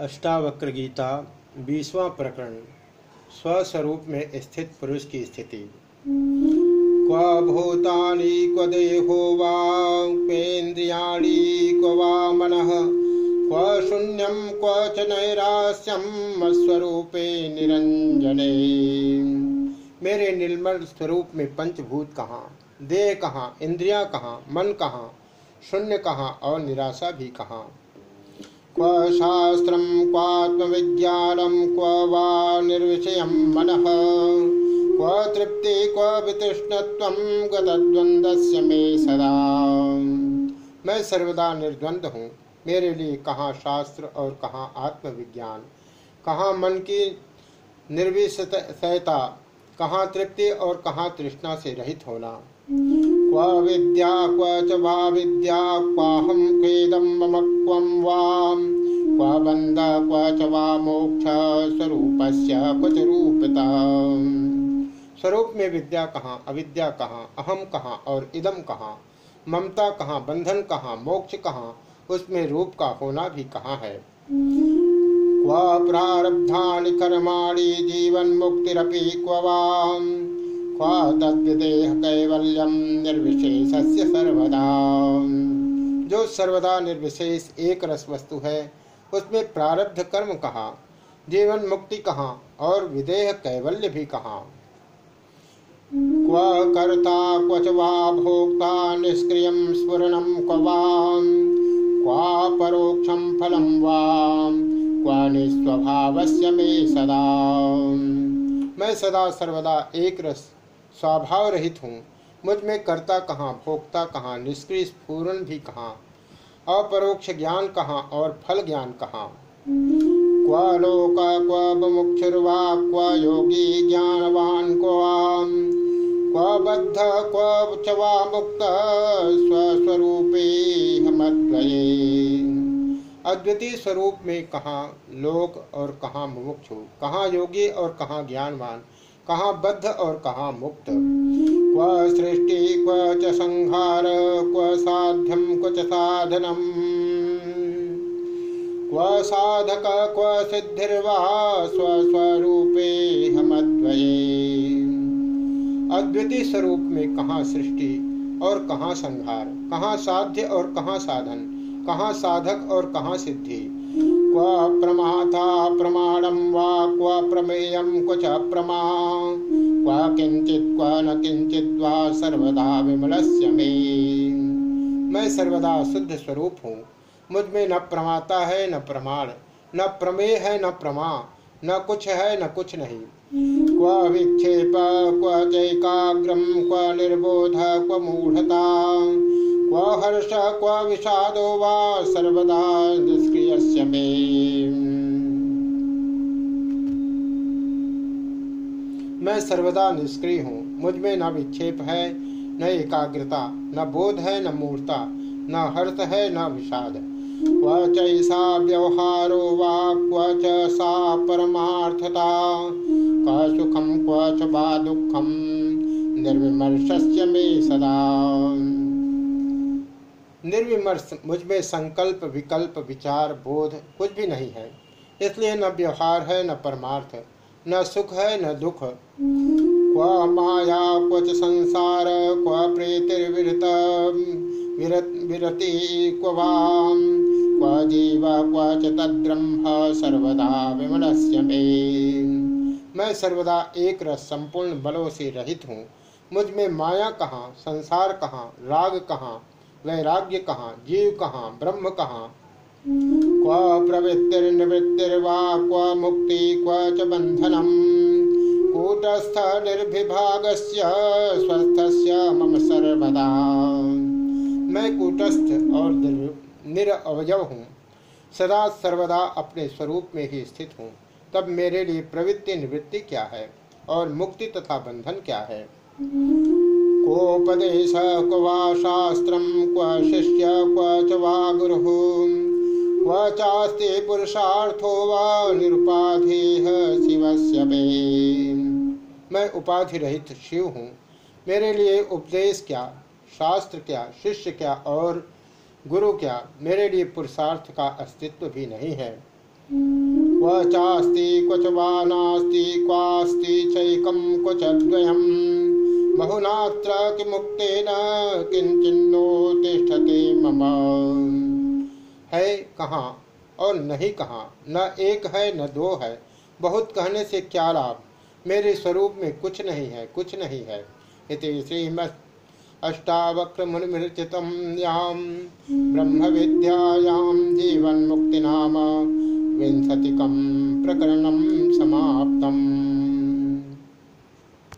अष्टावक्र गीता बीसवां प्रकरण, स्वस्वरूप में स्थित पुरुष की स्थिति। क्व भूतानि, क्व देहो वा क्वेन्द्रियाणि क्व वा क्व शून्यं, क्व च नैरास्यं मत्स्वरूपे निरंजने मेरे निर्मल स्वरूप में पंचभूत कहाँ, देह कहाँ, इंद्रिया कहाँ, मन कहाँ, शून्य कहाँ और निराशा भी कहाँ? क्व शास्त्रं क्वात्मविज्ञानं क्व वा निर्विषयं मनः। क्व तृप्ति, क्व वितृष्णत्वं गतद्वन्द्वस्य मे सदा। मैं सर्वदा निर्द्वंद हूँ। मेरे लिए कहाँ शास्त्र और कहाँ आत्मविज्ञान, कहाँ मन की निर्विषयता, कहाँ तृप्ति और कहाँ तृष्णा से रहित होना। क्व विद्या, क्व च वा विद्या, क्वाहं खेदं मम क्वं वा क्व बन्ध क्व च वा मोक्ष, स्वरूपस्य क्व रूपता स्वरूप में विद्या कहाँ, अविद्या कहाँ, अहम कहाँ और इदम कहाँ, ममता कहाँ, बंधन कहाँ, मोक्ष कहाँ, उसमें रूप का होना भी कहाँ है? क्व प्रारब्धानि कर्माणि जीवन मुक्तिरपि क्व वा? क्व तद्विदेह कैवल्यम निर्विशेषस्य सर्वदा। जो सर्वदा निर्विशेष एक रस वस्तु है उसमें प्रारब्ध कर्म कहाँ, जीवन मुक्ति कहाँ, और विदेह कैवल्य भी कहाँ। क्व कर्ता क्व च वा भोक्ता निष्क्रियं क्व क्वा परोक्षं फलं वा, क्व निस्वभावस्य मे सदा। मैं सदा सर्वदा एक रस, स्वभाव रहित हूँ। मुझमें कर्ता कहाँ, भोक्ता कहाँ, निष्क्रिय स्फूरण भी कहाँ अपरोक्ष ज्ञान कहाँ और फल ज्ञान कहाँ? क्व लोक क्व क्व योगी ज्ञानवान क्व। बद्ध, क्व मुक्त स्वस्वरूपे हमद्वये। अद्वितीय स्वरूप में कहाँ लोक और कहाँ मुमुक्षु कहाँ योगी और कहाँ ज्ञानवान? कहाँ बद्ध और कहाँ मुक्त? क्व सृष्टि, क्व च संहार, क्व साध्यम क्व च साधनम। क्व साधक, क्व सिद्धिर्वा स्वस्वरूपे हमद्वये। अद्वितीय स्वरूप में कहाँ सृष्टि और कहाँ संहार, कहाँ साध्य और कहाँ साधन, कहाँ साधक और कहाँ सिद्धि? क्व प्रमाता प्रमाणम वा, क्व प्रमेयम क्व च प्रमा। क्व किंचित क्व न किंचित वा सर्वदा विमलस्य मे। मैं सर्वदा शुद्ध स्वरूप हूँ। मुझमें न प्रमाता है, न प्रमाण, न प्रमेय है, न प्रमा, न कुछ है, न कुछ नहीं। क्व विक्षेप, क्व चैकाग्रम क्व निर्बोध, क्व मूढ़ता, क्व हर्ष, क्व विषादो वा सर्वदा निष्क्रियस्य मे। मैं सर्वदा निष्क्रिय हूँ। मुझमें न विक्षेप है, न एकाग्रता, न बोध है, न मूर्ता, न हर्ष है, न विषाद। क्वचैषा व्यवहारो वा क्व च सा परमार्थता। क्व सुखम क्व च वा दुखम निर्विमर्शस्य मे सदा। निर्विमर्श, मुझमें संकल्प, विकल्प, विचार, बोध कुछ भी नहीं है। इसलिए न व्यवहार है, न परमार्थ। न सुख है, न दुख। क्व माया, क्व च संसार, क्व प्रीतिर्विरत, विरति क्व क्व जीव, क्व च तद्ब्रह्म, सर्वदा विमलस्य मे। मैं सर्वदा एक रस, संपूर्ण बलों से रहित हूँ। मुझमें माया कहाँ, संसार कहाँ, राग कहाँ, वैराग्य कहाँ, जीव कहाँ, ब्रह्म कहाँ क्व प्रवृत्तिर्निवृत्तिर्वा, क्व मुक्ति, क्व च बंधनम कूटस्थ निर्भिभागस्य स्वस्थस्य मम सर्वदा। मैं कूटस्थ और निरअवयव हूँ। सदा सर्वदा अपने स्वरूप में ही स्थित हूँ। तब मेरे लिए प्रवृत्ति निवृत्ति क्या है? और मुक्ति तथा बंधन क्या है? कोपदेश, क्व शास्त्रम, क्व शिष्य, क्व च वा गुरु। क्व चास्ते पुरुषार्थो वा निरुपाधेह शिवस्य मे। उपाधि रहित शिव हूँ। मेरे लिए उपदेश क्या, शास्त्र क्या, शिष्य क्या और गुरु क्या, मेरे लिए पुरुषार्थ का अस्तित्व भी नहीं है। क्व चास्ति क्व वा नास्ति क्वास्ति चैकं क्व च द्वयम् बहुनात्र किमुक्तेन किंचिन्नो तिष्ठते मम। है कहाँ और नहीं कहाँ? न एक है, न दो है। बहुत कहने से क्या लाभ? मेरे स्वरूप में कुछ नहीं है, कुछ नहीं है। इति ब्रह्म विद्यायाम जीवन मुक्ति नाम विंशतिकम प्रकरणम समाप्तम।